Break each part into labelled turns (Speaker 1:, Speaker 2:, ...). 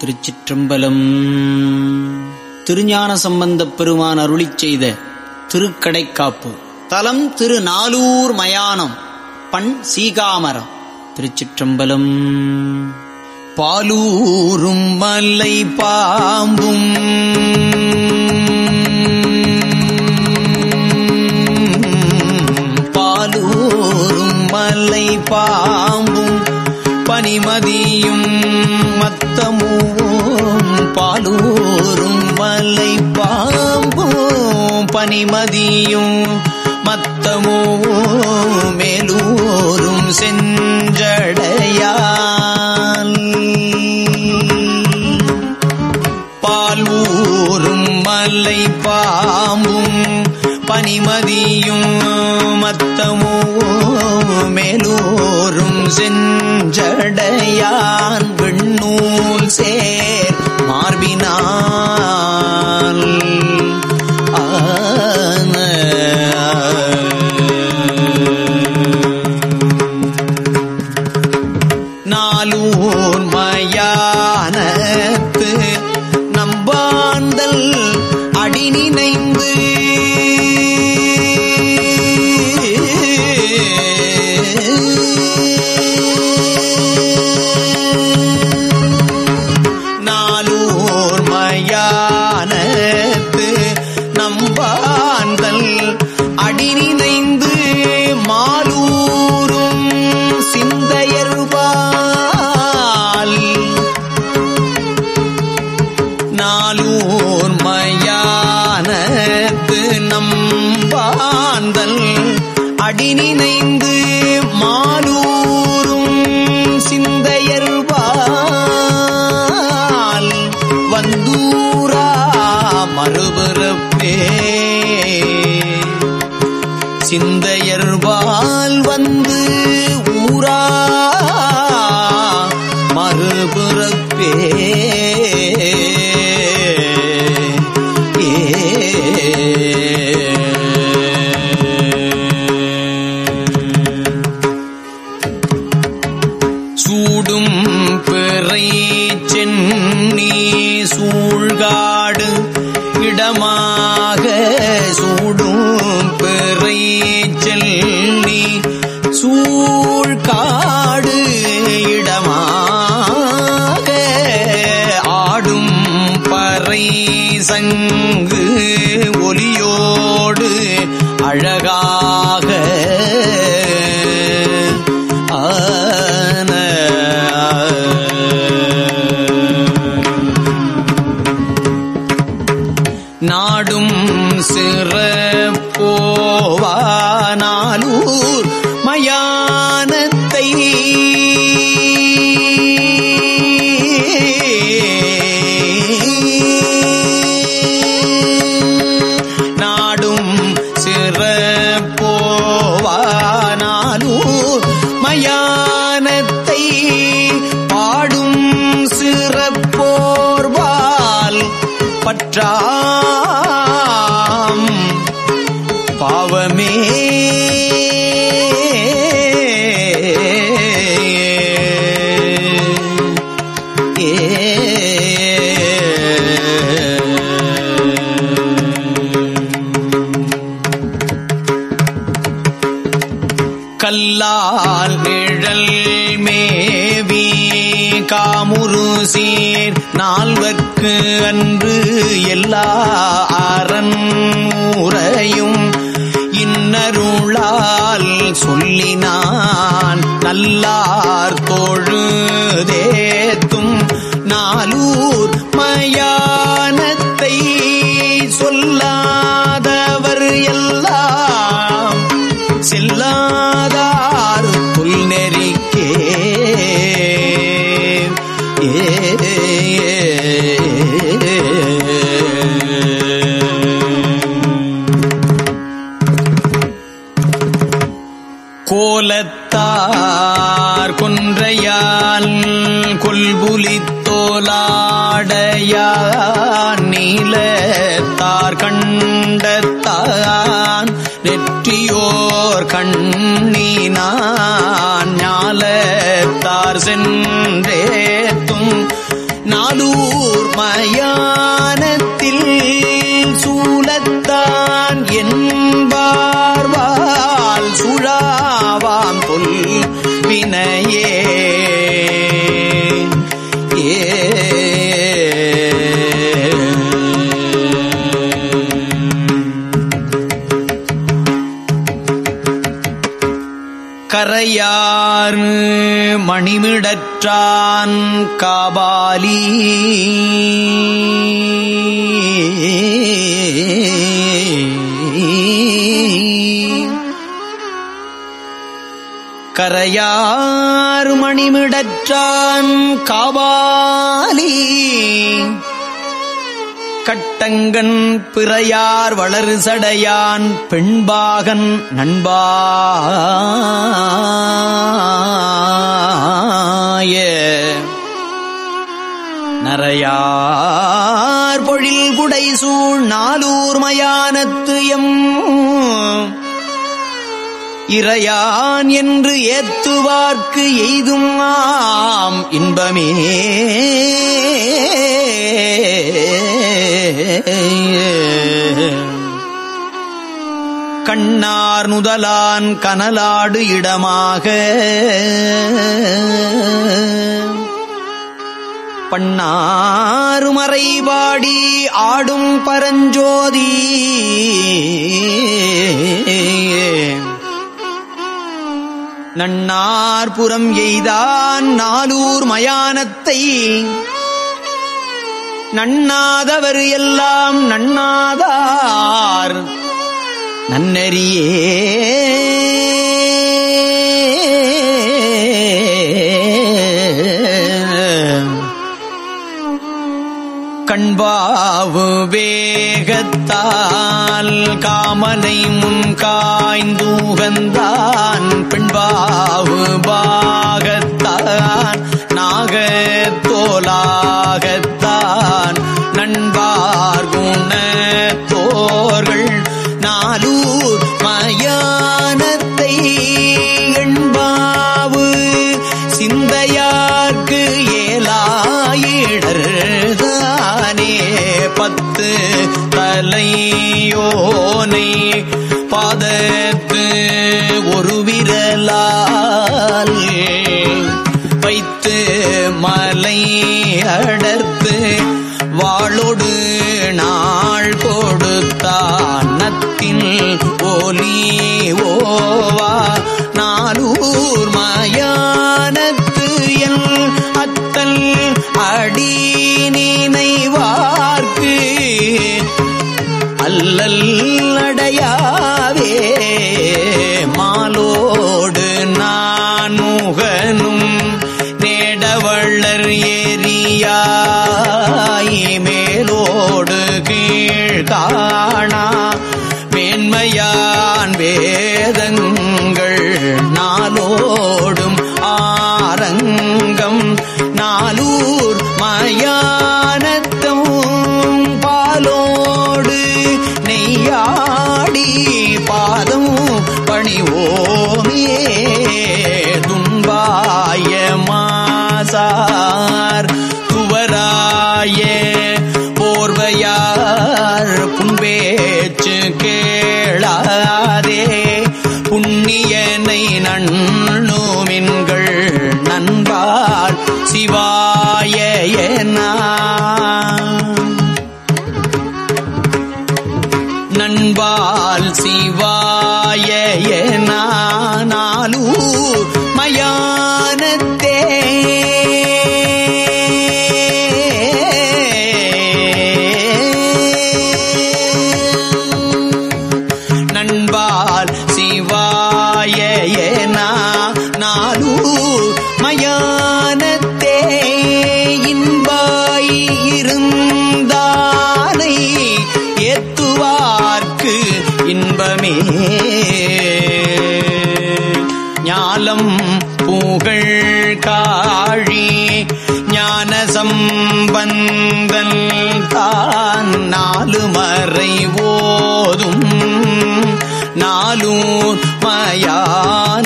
Speaker 1: திருச்சிற்றம்பலம். திருஞான சம்பந்தப் பெருமான் அருளிச் செய்த திருக்கடைக்காப்பு. தலம் திரு நாலூர் மயானம் பண் சீகாமரம் திருச்சிற்றம்பலம். பாலூரும் மலை பாம்பும் மதியும் மத்தமோ மேலூரும் செஞ்சடையான் பால்வூரும் மலை பாம்பும் பனிமதியும் மத்தமோ மேலூரும் செஞ்சடையான் விண்ணூல் சேர் மார்பினான் நாலூர் மயானத்து நம்பாந்தல் அடிநினைந்து மாலூரும் சிந்தையர்பால் நாலூர் மயானத்து நம்பாந்தல் அடிநினைந்து மாலூரும் சிந்தையர்வால் வந்தூரா மறுபிறப்பே. சிந்தையர்வால் வந்து ஊரா மறுபிறப்பே. அழகாக காமுரு சீர் நால்வர்க்கு அன்று எல்லா அரண் உரையும் இன்னருளால் சொல்லினான். நல்லார் தொழுதேத்தும் நாலூர் மயானத்தை சொல்லாதவர் எல்லாம் கோலத்தார் குன்றையால் கொல்புலித்தோலாடையான் நீலத்தார் கண்டத்தான் நெற்றியோர் கண்ணினான் ஞாலத்தார் சென்றேத்தும் நாலூர் மயானத்தில் கரையார் மணிமிடற்றான் காபாலி. கரையார் மணிமிடற்றான் காபாலி. கட்டங்கன் பிறையார் வளரு சடையான் பெண்பாகன் நண்பாய. நரையார் பொழில் குடை சூழ் நாலூர் மயானத்து எம் இறையான் என்று ஏத்துவார்க்கு எய்தும் ஆம் இன்பமே. கண்ணார் நுதலான் கனலாடு இடமாக. பண்ணாறு மறைபாடி ஆடும் பரஞ்சோதி. நன்னார்புறம் எய்தான் நாலூர் மயானத்தை. நன்னாதவர் எல்லாம் நன்னாதார். நன்னறியே. கண்பாவு வேகத்தால் காமனை முன் காய்ந்தூகந்தான் பெண்பாவு பாகத்தான் நாகத்தோலாகத்தான். நண்பார் குணத்தோர்கள் நாலூர் மயானத்தை எண்பாவு. சிந்தையார்க்கு ஏலாயிடர்தானே பத்து தலையோனை பாதத்து ஒரு விரலால் வைத்து மலை அடர்த்து வாழோடு நாள் கொடுத்தான் நத்தின் ஒலி ஓவா ஓடும் ஆரங்கம். நாலூர் மயானத்தும் பாலோடு நெய்யாடி பாதம் பணிவோமியே. துன்பாய மாசார் சிவாய நாலூ மயானத்தே. நண்பால் வந்தல் தான் நாலு மறை ஓதும். நாலும் மயானத்தை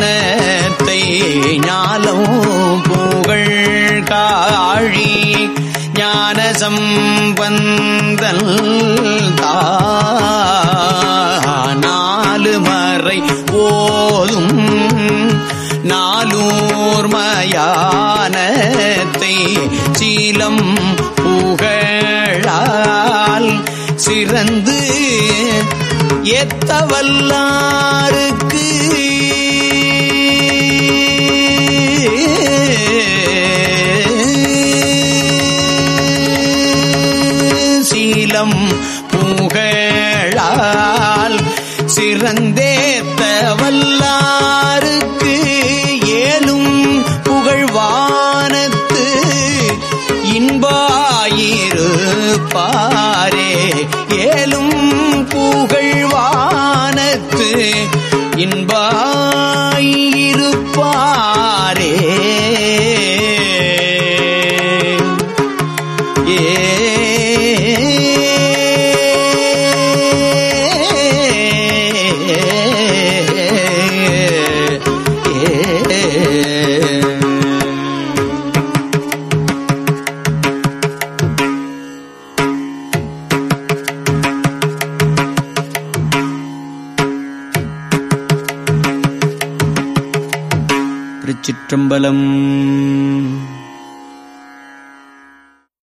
Speaker 1: ஞாலம் புகழ் காழி. ஞான சம்பந்தல் தான் நாலூர் சீலம் புகழால் சிறந்து எத்தவல்லாருக்கு இன்பாயிருப்பாரே ஏலும் புகழ்வானத்து இன்பாயிருப்பாரே